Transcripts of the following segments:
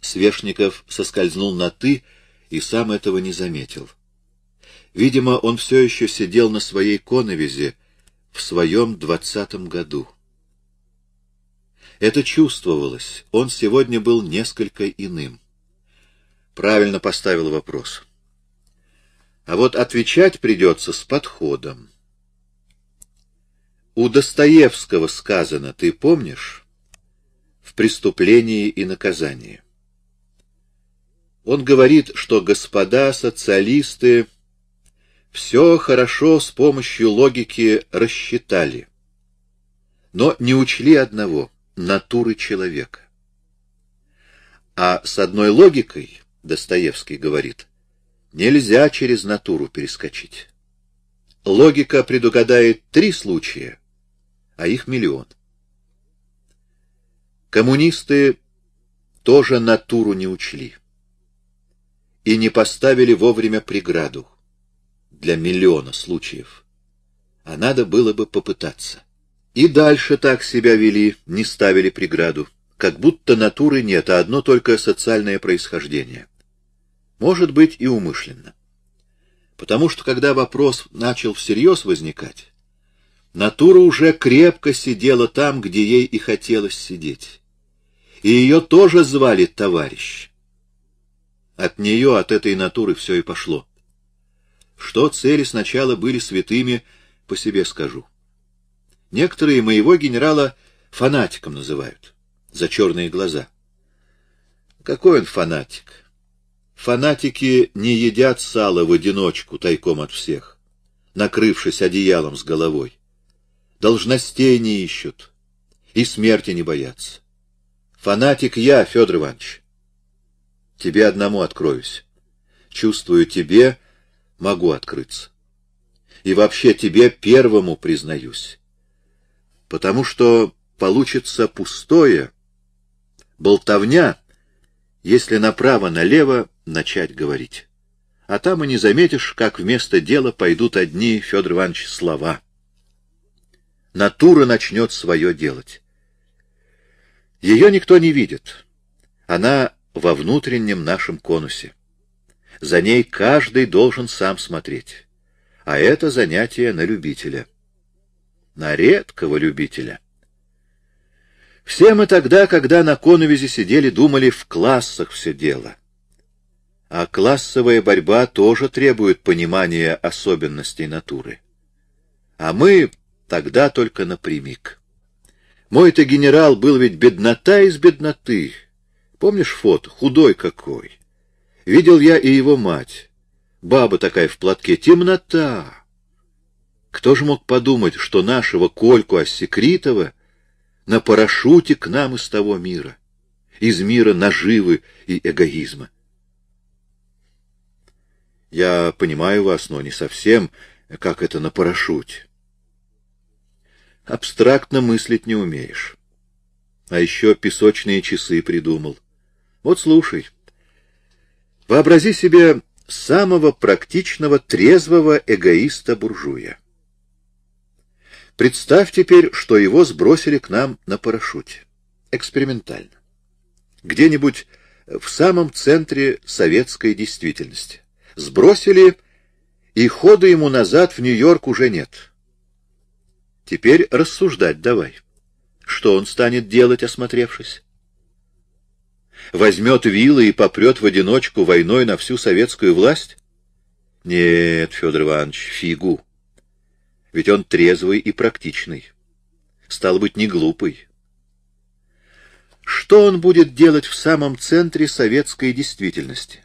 Свешников соскользнул на «ты» и сам этого не заметил. Видимо, он все еще сидел на своей коновизе в своем двадцатом году. Это чувствовалось, он сегодня был несколько иным. Правильно поставил вопрос. А вот отвечать придется с подходом. У Достоевского сказано, ты помнишь, в «Преступлении и наказании». Он говорит, что господа социалисты все хорошо с помощью логики рассчитали, но не учли одного — натуры человека. А с одной логикой, Достоевский говорит, нельзя через натуру перескочить. Логика предугадает три случая, а их миллион. Коммунисты тоже натуру не учли и не поставили вовремя преграду для миллиона случаев. А надо было бы попытаться. И дальше так себя вели, не ставили преграду, как будто натуры нет, а одно только социальное происхождение. Может быть и умышленно. Потому что когда вопрос начал всерьез возникать, натура уже крепко сидела там, где ей и хотелось сидеть. И ее тоже звали товарищ. От нее, от этой натуры все и пошло. Что цели сначала были святыми, по себе скажу. Некоторые моего генерала фанатиком называют, за черные глаза. Какой он фанатик? Фанатики не едят сало в одиночку, тайком от всех, накрывшись одеялом с головой. Должностей не ищут и смерти не боятся. Фанатик я, Федор Иванович. Тебе одному откроюсь. Чувствую тебе, могу открыться. И вообще тебе первому признаюсь. Потому что получится пустое, болтовня, если направо-налево начать говорить. А там и не заметишь, как вместо дела пойдут одни, Федор Иванович, слова. Натура начнет свое делать. Ее никто не видит. Она во внутреннем нашем конусе. За ней каждый должен сам смотреть. А это занятие на любителя. На редкого любителя. Все мы тогда, когда на коновизе сидели, думали, в классах все дело. А классовая борьба тоже требует понимания особенностей натуры. А мы тогда только напрямик. Мой-то генерал был ведь беднота из бедноты. Помнишь фото? Худой какой. Видел я и его мать. Баба такая в платке. Темнота. Кто же мог подумать, что нашего Кольку Осекритова на парашюте к нам из того мира, из мира наживы и эгоизма? Я понимаю вас, но не совсем, как это на парашюте. Абстрактно мыслить не умеешь. А еще песочные часы придумал. Вот слушай. Вообрази себе самого практичного, трезвого эгоиста-буржуя. Представь теперь, что его сбросили к нам на парашюте. Экспериментально. Где-нибудь в самом центре советской действительности. Сбросили, и хода ему назад в Нью-Йорк уже нет. Теперь рассуждать давай. Что он станет делать, осмотревшись? Возьмет вилы и попрет в одиночку войной на всю советскую власть? Нет, Федор Иванович, фигу. Ведь он трезвый и практичный. Стал быть, не глупый. Что он будет делать в самом центре советской действительности?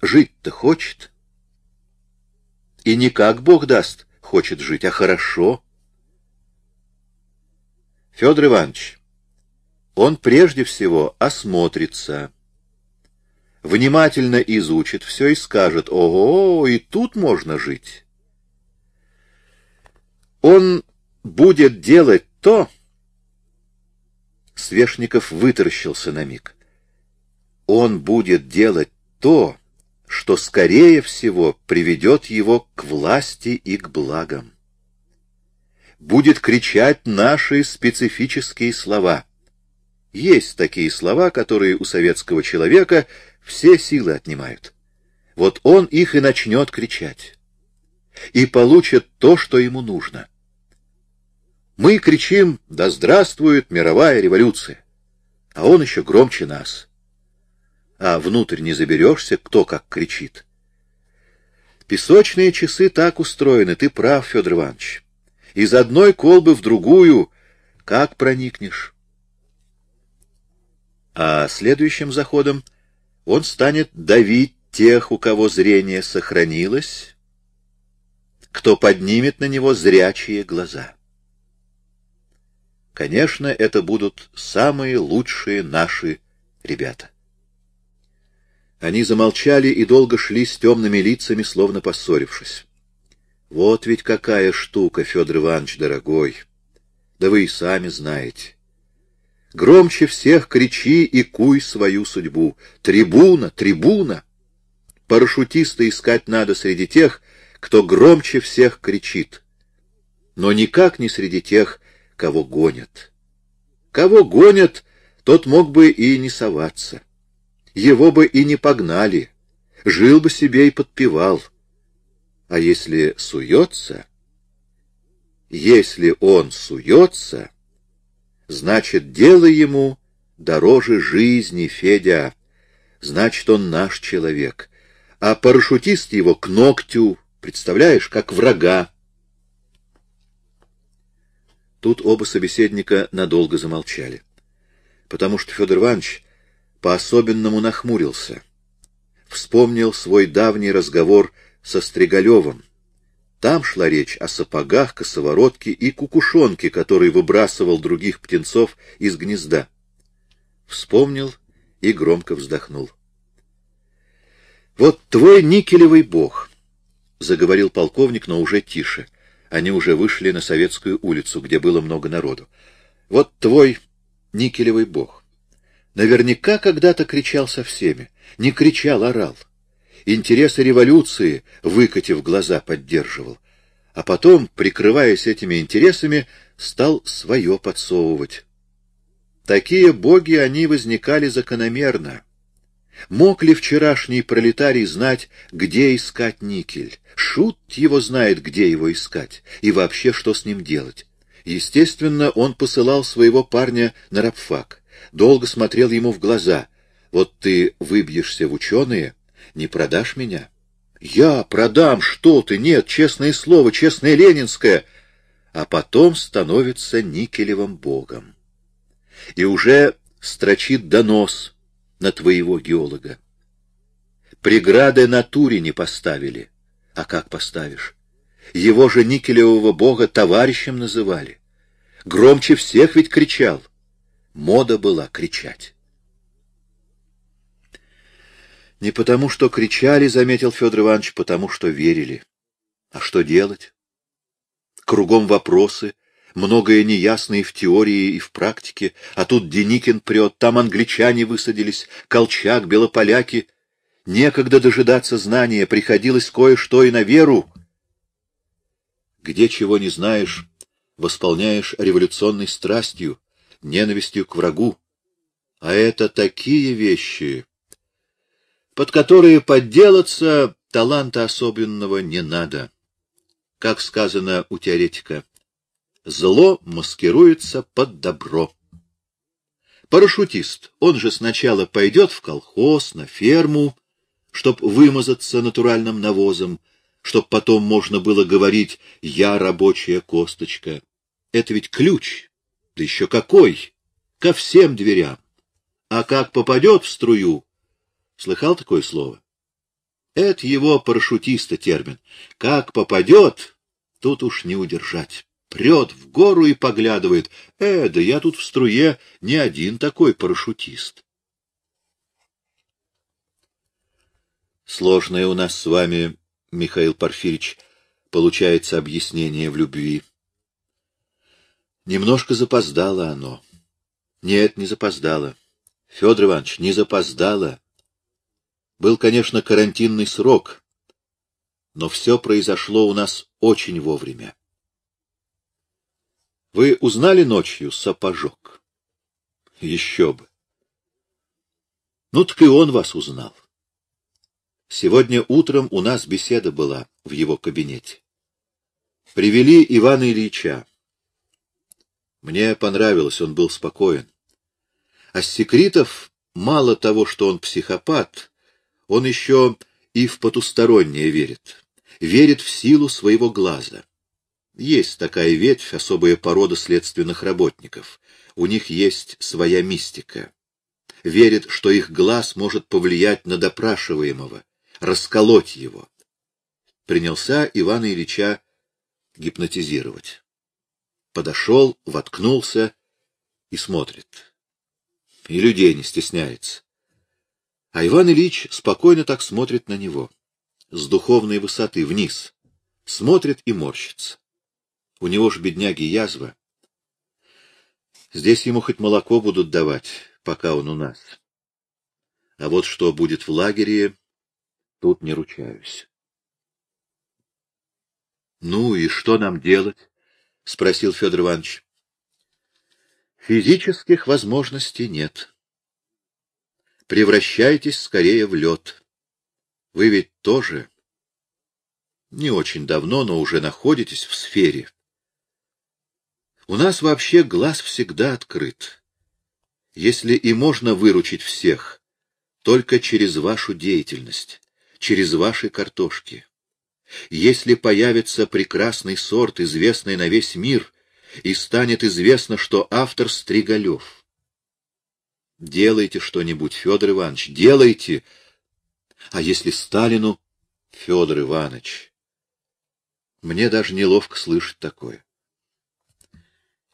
Жить-то хочет. И не как Бог даст хочет жить, а хорошо. Федор Иванович, он прежде всего осмотрится, внимательно изучит все и скажет, ого, и тут можно жить. Он будет делать то... Свешников вытаращился на миг. Он будет делать то, что, скорее всего, приведет его к власти и к благам. Будет кричать наши специфические слова — Есть такие слова, которые у советского человека все силы отнимают. Вот он их и начнет кричать. И получит то, что ему нужно. Мы кричим «Да здравствует мировая революция!» А он еще громче нас. А внутрь не заберешься, кто как кричит. Песочные часы так устроены, ты прав, Федор Иванович. Из одной колбы в другую как проникнешь? А следующим заходом он станет давить тех, у кого зрение сохранилось, кто поднимет на него зрячие глаза. Конечно, это будут самые лучшие наши ребята. Они замолчали и долго шли с темными лицами, словно поссорившись. Вот ведь какая штука, Федор Иванович, дорогой! Да вы и сами знаете. Громче всех кричи и куй свою судьбу. Трибуна, трибуна! Парашютиста искать надо среди тех, кто громче всех кричит. Но никак не среди тех, кого гонят. Кого гонят, тот мог бы и не соваться. Его бы и не погнали. Жил бы себе и подпевал. А если суется... Если он суется, значит, дело ему дороже жизни, Федя. Значит, он наш человек. А парашютист его к ногтю, представляешь, как врага. Тут оба собеседника надолго замолчали, потому что Федор Иванович по-особенному нахмурился. Вспомнил свой давний разговор со Стригалевым, там шла речь о сапогах, косоворотке и кукушонке, который выбрасывал других птенцов из гнезда. Вспомнил и громко вздохнул. «Вот твой никелевый бог», — заговорил полковник, но уже тише. Они уже вышли на Советскую улицу, где было много народу. «Вот твой никелевый бог. Наверняка когда-то кричал со всеми. Не кричал, орал интересы революции, выкатив глаза, поддерживал. А потом, прикрываясь этими интересами, стал свое подсовывать. Такие боги они возникали закономерно. Мог ли вчерашний пролетарий знать, где искать никель? Шут его знает, где его искать, и вообще, что с ним делать. Естественно, он посылал своего парня на рабфак, долго смотрел ему в глаза. Вот ты выбьешься в ученые, не продашь меня? Я продам, что ты, нет, честное слово, честное ленинское. А потом становится никелевым богом. И уже строчит донос на твоего геолога. Преграды натуре не поставили. А как поставишь? Его же никелевого бога товарищем называли. Громче всех ведь кричал. Мода была кричать. Не потому, что кричали, заметил Федор Иванович, потому что верили. А что делать? Кругом вопросы, многое неясное в теории, и в практике, а тут Деникин прет, там англичане высадились, Колчак, белополяки. Некогда дожидаться знания, приходилось кое-что и на веру. Где чего не знаешь, восполняешь революционной страстью, ненавистью к врагу. А это такие вещи, под которые подделаться таланта особенного не надо. Как сказано у теоретика, зло маскируется под добро. Парашютист, он же сначала пойдет в колхоз, на ферму, чтоб вымазаться натуральным навозом, чтоб потом можно было говорить «я рабочая косточка». Это ведь ключ, да еще какой, ко всем дверям. А как попадет в струю, Слыхал такое слово? Это его парашютиста термин. Как попадет, тут уж не удержать. Прет в гору и поглядывает. Э, да я тут в струе не один такой парашютист. Сложное у нас с вами, Михаил Порфирич, получается объяснение в любви. Немножко запоздало оно. Нет, не запоздало. Федор Иванович, не запоздало. Был, конечно, карантинный срок, но все произошло у нас очень вовремя. Вы узнали ночью сапожок? Еще бы. Ну так и он вас узнал. Сегодня утром у нас беседа была в его кабинете. Привели Ивана Ильича. Мне понравилось, он был спокоен. А Секритов, мало того, что он психопат, он еще и в потустороннее верит. Верит в силу своего глаза. Есть такая ветвь, особая порода следственных работников. У них есть своя мистика. Верит, что их глаз может повлиять на допрашиваемого, расколоть его. Принялся Ивана Ильича гипнотизировать. Подошел, воткнулся и смотрит. И людей не стесняется. А Иван Ильич спокойно так смотрит на него, с духовной высоты, вниз. Смотрит и морщится. У него ж, бедняги, язва. Здесь ему хоть молоко будут давать, пока он у нас. А вот что будет в лагере, тут не ручаюсь. — Ну и что нам делать? — спросил Федор Иванович. — Физических возможностей нет. Превращайтесь скорее в лед. Вы ведь тоже не очень давно, но уже находитесь в сфере. У нас вообще глаз всегда открыт. Если и можно выручить всех, только через вашу деятельность, через ваши картошки. Если появится прекрасный сорт, известный на весь мир, и станет известно, что автор Стригалев. Делайте что-нибудь, Федор Иванович, делайте. А если Сталину, Федор Иванович, мне даже неловко слышать такое.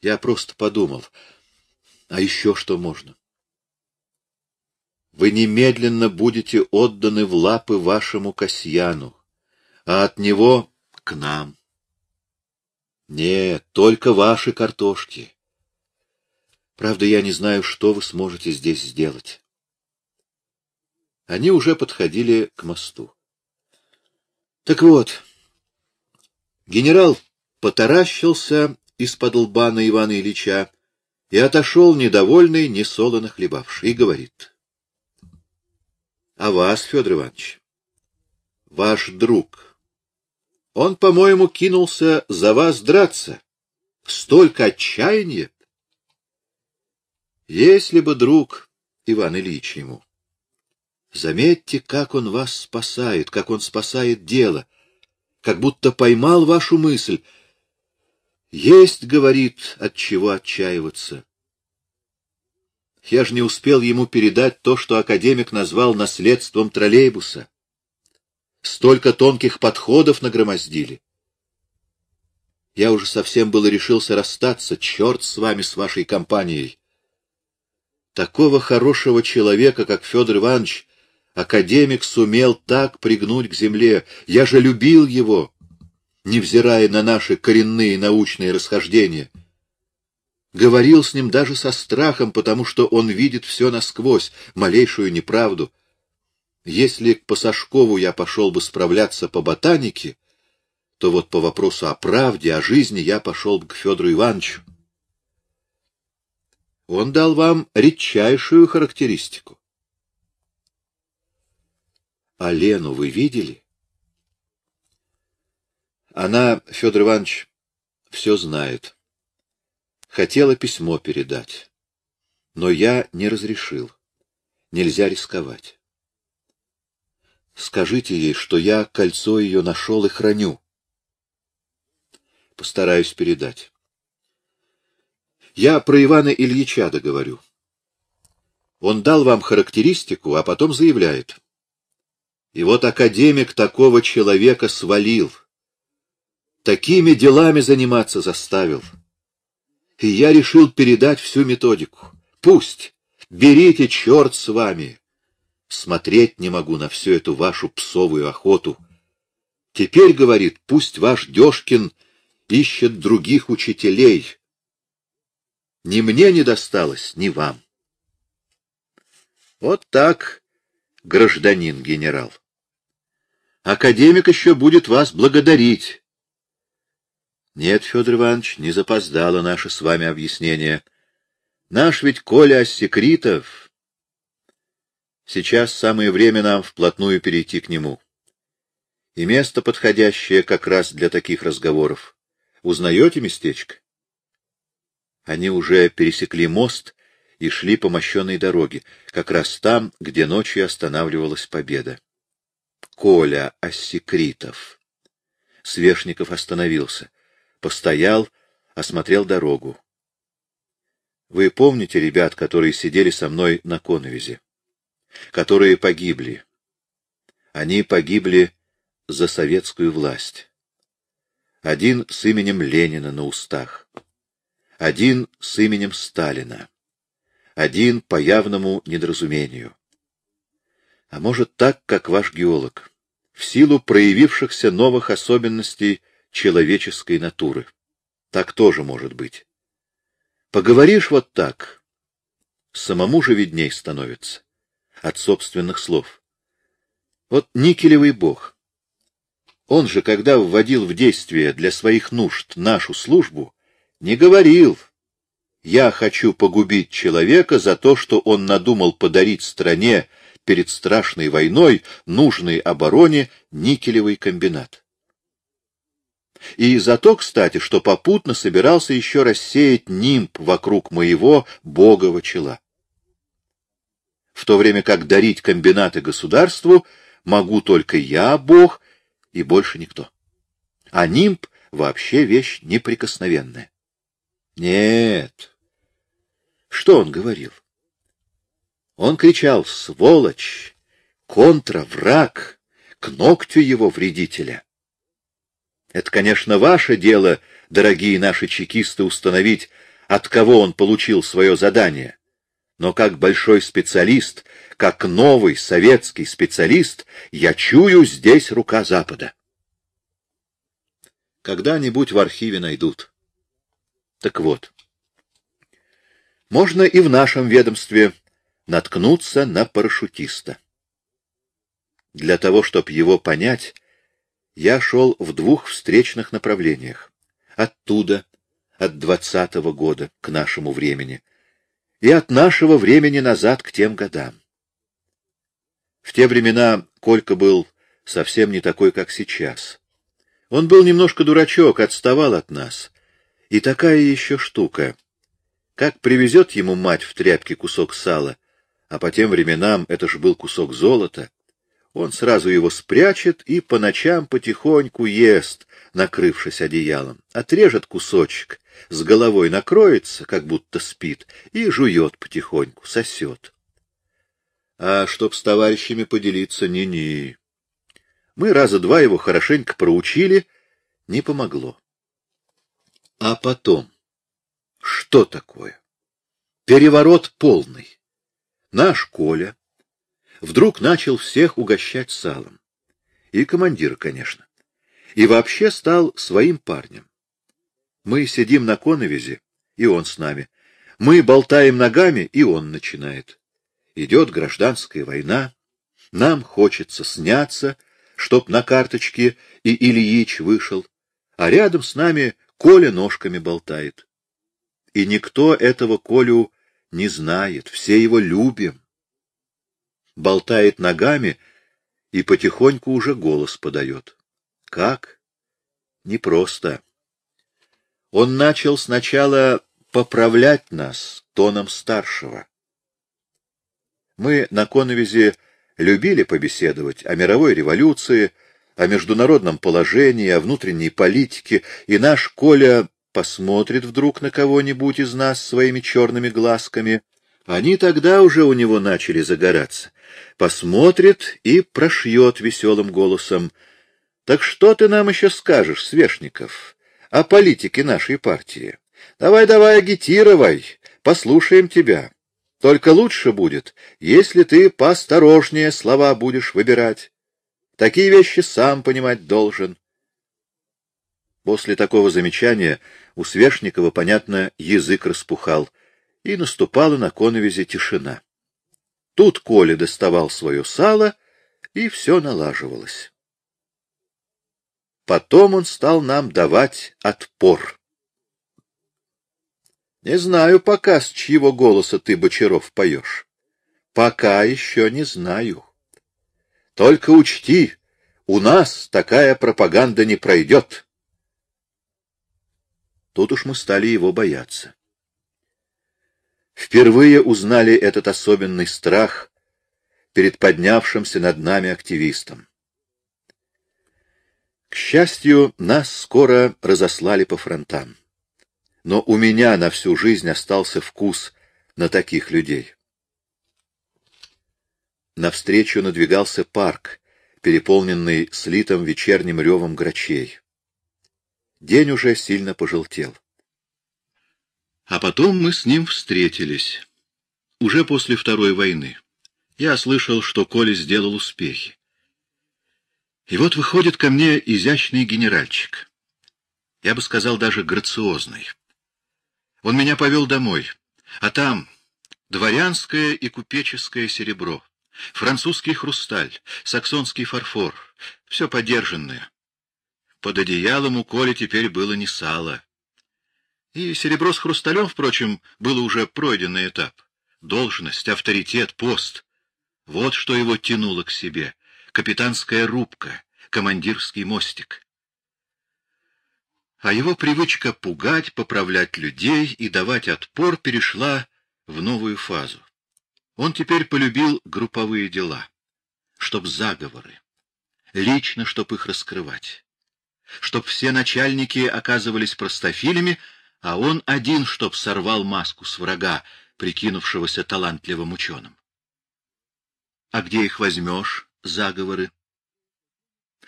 Я просто подумал, а еще что можно? Вы немедленно будете отданы в лапы вашему Касьяну а от него к нам. Нет, только ваши картошки. Правда, я не знаю, что вы сможете здесь сделать. Они уже подходили к мосту. Так вот, генерал потаращился из-под лба на Ивана Ильича и отошел недовольный, несолоно хлебавший, и говорит. — А вас, Федор Иванович, ваш друг он, по-моему, кинулся за вас драться. Столько отчаяния! Если бы друг Иван Ильич ему. Заметьте, как он вас спасает, как он спасает дело, как будто поймал вашу мысль. Есть, говорит, от чего отчаиваться. Я же не успел ему передать то, что академик назвал наследством троллейбуса. Столько тонких подходов нагромоздили. Я уже совсем было решился расстаться. Черт с вами, с вашей компанией. Такого хорошего человека, как Федор Иванович, академик сумел так пригнуть к земле. Я же любил его, невзирая на наши коренные научные расхождения. Говорил с ним даже со страхом, потому что он видит все насквозь, малейшую неправду — если к Пасашкову я пошел бы справляться по ботанике, то вот по вопросу о правде, о жизни я пошел бы к Федору Ивановичу. Он дал вам редчайшую характеристику. А Лену вы видели? Она, Федор Иванович, все знает. Хотела письмо передать, но я не разрешил. Нельзя рисковать. Скажите ей, что я кольцо ее нашел и храню. Постараюсь передать. Я про Ивана Ильича договорю. Он дал вам характеристику, а потом заявляет. И вот академик такого человека свалил. Такими делами заниматься заставил. И я решил передать всю методику. Пусть. Берите, черт с вами. Смотреть не могу на всю эту вашу псовую охоту. Теперь, говорит, пусть ваш Дёшкин ищет других учителей. Ни мне не досталось, ни вам. Вот так, гражданин генерал. Академик еще будет вас благодарить. Нет, Федор Иванович, не запоздало наше с вами объяснение. Наш ведь Коля Секритов. Сейчас самое время нам вплотную перейти к нему. И место подходящее как раз для таких разговоров. Узнаете местечко? Они уже пересекли мост и шли по мощенной дороге, как раз там, где ночью останавливалась победа. Коля Осекритов. Свешников остановился, постоял, осмотрел дорогу. Вы помните ребят, которые сидели со мной на коновизе? Которые погибли. Они погибли за советскую власть. Один с именем Ленина на устах. Один с именем Сталина. Один по явному недоразумению. А может так, как ваш геолог в силу проявившихся новых особенностей человеческой натуры. Так тоже может быть. Поговоришь вот так, самому же видней становится от собственных слов. Вот никелевый бог. Он же, когда вводил в действие для своих нужд нашу службу, не говорил «Я хочу погубить человека за то, что он надумал подарить стране перед страшной войной нужной обороне никелевый комбинат. И за то, кстати, что попутно собирался еще рассеять нимб вокруг моего богового чела. В то время как дарить комбинаты государству могу только я, Бог, и больше никто. А нимб вообще вещь неприкосновенная. Нет. Что он говорил? Он кричал «Сволочь! Контра! Враг! К ногтю его вредителя!» Это, конечно, ваше дело, дорогие наши чекисты, установить, от кого он получил свое задание. Но как большой специалист, как новый советский специалист, я чую здесь рука Запада. Когда-нибудь в архиве найдут. Так вот, можно и в нашем ведомстве наткнуться на парашютиста. Для того, чтобы его понять, я шел в двух встречных направлениях. Оттуда, от двадцатого года к нашему времени, и от нашего времени назад к тем годам. В те времена Колька был совсем не такой, как сейчас. Он был немножко дурачок, отставал от нас. И такая еще штука. Как привезет ему мать в тряпке кусок сала, а по тем временам это ж был кусок золота, он сразу его спрячет и по ночам потихоньку ест, накрывшись одеялом, отрежет кусочек, с головой накроется, как будто спит, и жует потихоньку, сосет. А чтоб с товарищами поделиться, ни-ни. Мы раза два его хорошенько проучили, не помогло. А потом, что такое? Переворот полный наш Коля вдруг начал всех угощать салом. И командира, конечно. И вообще стал своим парнем. Мы сидим на коновизе, и он с нами. Мы болтаем ногами, и он начинает. Идет гражданская война. Нам хочется сняться, чтоб на карточке и Ильич вышел, а рядом с нами Коля ножками болтает. И никто этого Колю не знает, все его любим. Болтает ногами и потихоньку уже голос подает. Как? Непросто. Он начал сначала поправлять нас тоном старшего. Мы на Коновизе любили побеседовать о мировой революции, о международном положении, о внутренней политике, и наш Коля посмотрит вдруг на кого-нибудь из нас своими черными глазками. Они тогда уже у него начали загораться. Посмотрит и прошьет веселым голосом. Так что ты нам еще скажешь, Свешников, о политике нашей партии? Давай-давай агитировай, послушаем тебя. Только лучше будет, если ты поосторожнее слова будешь выбирать. Такие вещи сам понимать должен. После такого замечания у Свешникова, понятно, язык распухал, и наступала на коновизе тишина. Тут Коля доставал свое сало, и все налаживалось. Потом он стал нам давать отпор. Не знаю пока, с чьего голоса ты, Бочаров, поешь. Пока еще не знаю. Только учти, у нас такая пропаганда не пройдет. Тут уж мы стали его бояться. Впервые узнали этот особенный страх перед поднявшимся над нами активистом. К счастью, нас скоро разослали по фронтам. Но у меня на всю жизнь остался вкус на таких людей. Навстречу надвигался парк, переполненный слитым вечерним ревом грачей. День уже сильно пожелтел. А потом мы с ним встретились. Уже после Второй войны. Я слышал, что Коля сделал успехи. И вот выходит ко мне изящный генеральчик. Я бы сказал, даже грациозный. Он меня повел домой, а там дворянское и купеческое серебро, французский хрусталь, саксонский фарфор, все подержанное. Под одеялом у Коли теперь было не сало. И серебро с хрусталем, впрочем, было уже пройденный этап. Должность, авторитет, пост. Вот что его тянуло к себе капитанская рубка, командирский мостик. А его привычка пугать, поправлять людей и давать отпор перешла в новую фазу. Он теперь полюбил групповые дела, чтоб заговоры, лично, чтоб их раскрывать, чтоб все начальники оказывались простофилями, а он один, чтоб сорвал маску с врага, прикинувшегося талантливым ученым. А где их возьмешь? заговоры.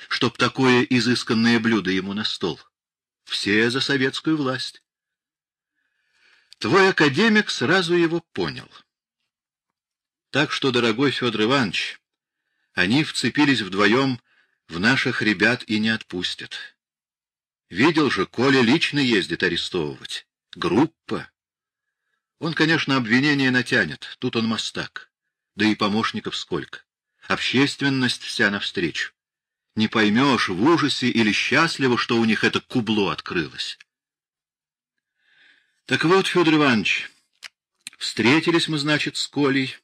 Чтоб такое изысканное блюдо ему на стол. Все за советскую власть. Твой академик сразу его понял. Так что, дорогой Федор Иванович, они вцепились вдвоем в наших ребят и не отпустят. Видел же, Коля лично ездит арестовывать. Группа. Он, конечно, обвинение натянет, тут он мастак. Да и помощников сколько. Общественность вся навстречу. Не поймешь, в ужасе или счастливо, что у них это кубло открылось. Так вот, Федор Иванович, встретились мы, значит, с Колей.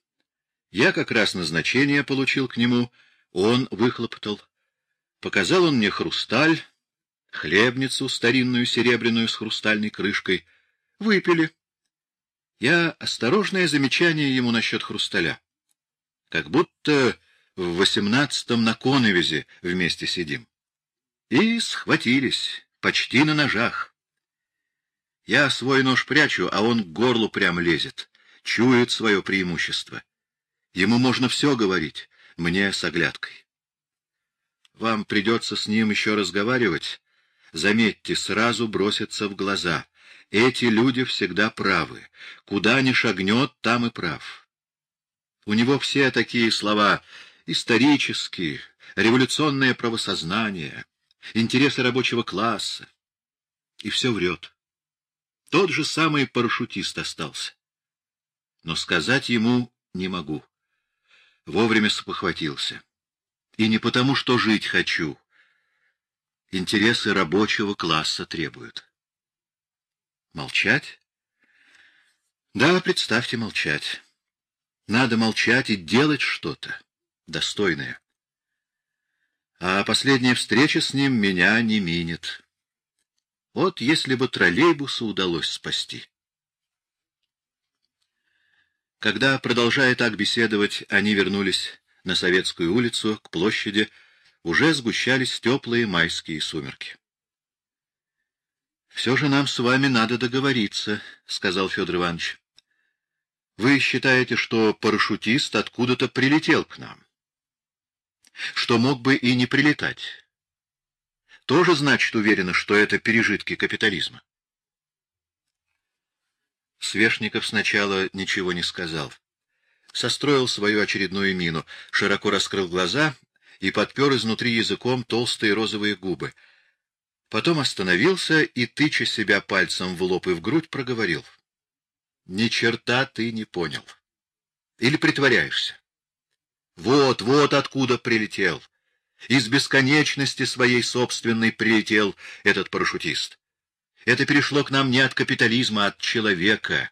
Я как раз назначение получил к нему, он выхлопотал. Показал он мне хрусталь, хлебницу старинную серебряную с хрустальной крышкой. Выпили. Я осторожное замечание ему насчет хрусталя. Как будто в восемнадцатом на Коновизе вместе сидим. И схватились, почти на ножах. Я свой нож прячу, а он к горлу прям лезет, чует свое преимущество. Ему можно все говорить, мне с оглядкой. Вам придется с ним еще разговаривать. Заметьте, сразу бросится в глаза. Эти люди всегда правы. Куда ни шагнет, там и прав. У него все такие слова исторические, революционное правосознание, интересы рабочего класса. И все врет. Тот же самый парашютист остался. Но сказать ему не могу. Вовремя спохватился. И не потому, что жить хочу. Интересы рабочего класса требуют. Молчать? Да, представьте, молчать. Надо молчать и делать что-то достойное. А последняя встреча с ним меня не минит. Вот если бы троллейбусу удалось спасти. Когда, продолжая так беседовать, они вернулись на Советскую улицу, к площади, уже сгущались теплые майские сумерки. — Все же нам с вами надо договориться, — сказал Федор Иванович. — Вы считаете, что парашютист откуда-то прилетел к нам? что мог бы и не прилетать. Тоже значит уверенно, что это пережитки капитализма. Свешников сначала ничего не сказал. Состроил свою очередную мину, широко раскрыл глаза и подпер изнутри языком толстые розовые губы. Потом остановился и, тыча себя пальцем в лоб и в грудь, проговорил. — Ни черта ты не понял. Или притворяешься? Вот, вот откуда прилетел. Из бесконечности своей собственной прилетел этот парашютист. Это перешло к нам не от капитализма, а от человека.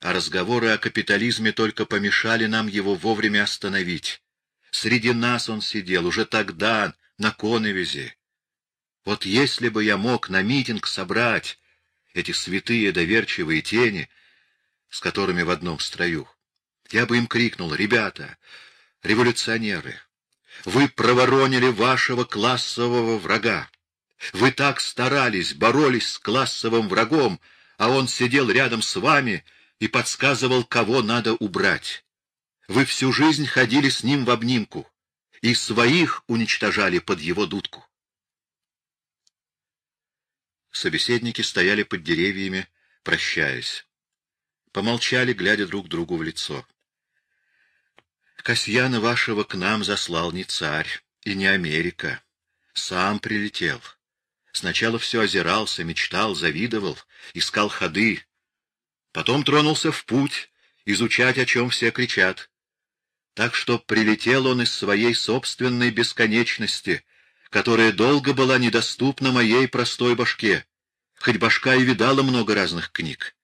А разговоры о капитализме только помешали нам его вовремя остановить. Среди нас он сидел уже тогда, на Коновизе. Вот если бы я мог на митинг собрать эти святые доверчивые тени, с которыми в одном строю, я бы им крикнул, «Ребята, революционеры, вы проворонили вашего классового врага. Вы так старались, боролись с классовым врагом, а он сидел рядом с вами и подсказывал, кого надо убрать. Вы всю жизнь ходили с ним в обнимку и своих уничтожали под его дудку. Собеседники стояли под деревьями, прощаясь. Помолчали, глядя друг другу в лицо. Касьяна вашего к нам заслал не царь и не Америка. Сам прилетел. Сначала все озирался, мечтал, завидовал, искал ходы. Потом тронулся в путь, изучать, о чем все кричат. Так что прилетел он из своей собственной бесконечности, которая долго была недоступна моей простой башке, хоть башка и видала много разных книг.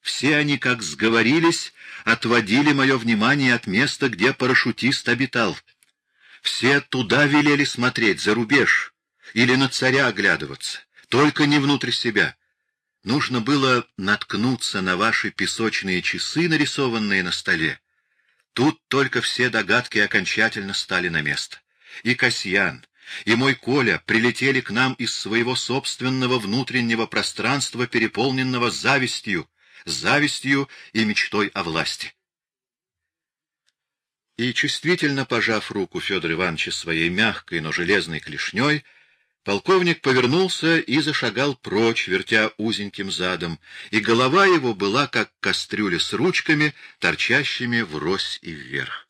Все они, как сговорились, отводили мое внимание от места, где парашютист обитал. Все туда велели смотреть, за рубеж, или на царя оглядываться, только не внутрь себя. Нужно было наткнуться на ваши песочные часы, нарисованные на столе. Тут только все догадки окончательно стали на место. И Касьян, и мой Коля прилетели к нам из своего собственного внутреннего пространства, переполненного завистью, завистью и мечтой о власти. И чувствительно пожав руку Федора Ивановича своей мягкой, но железной клешней, полковник повернулся и зашагал прочь, вертя узеньким задом, и голова его была, как кастрюля с ручками, торчащими врозь и вверх.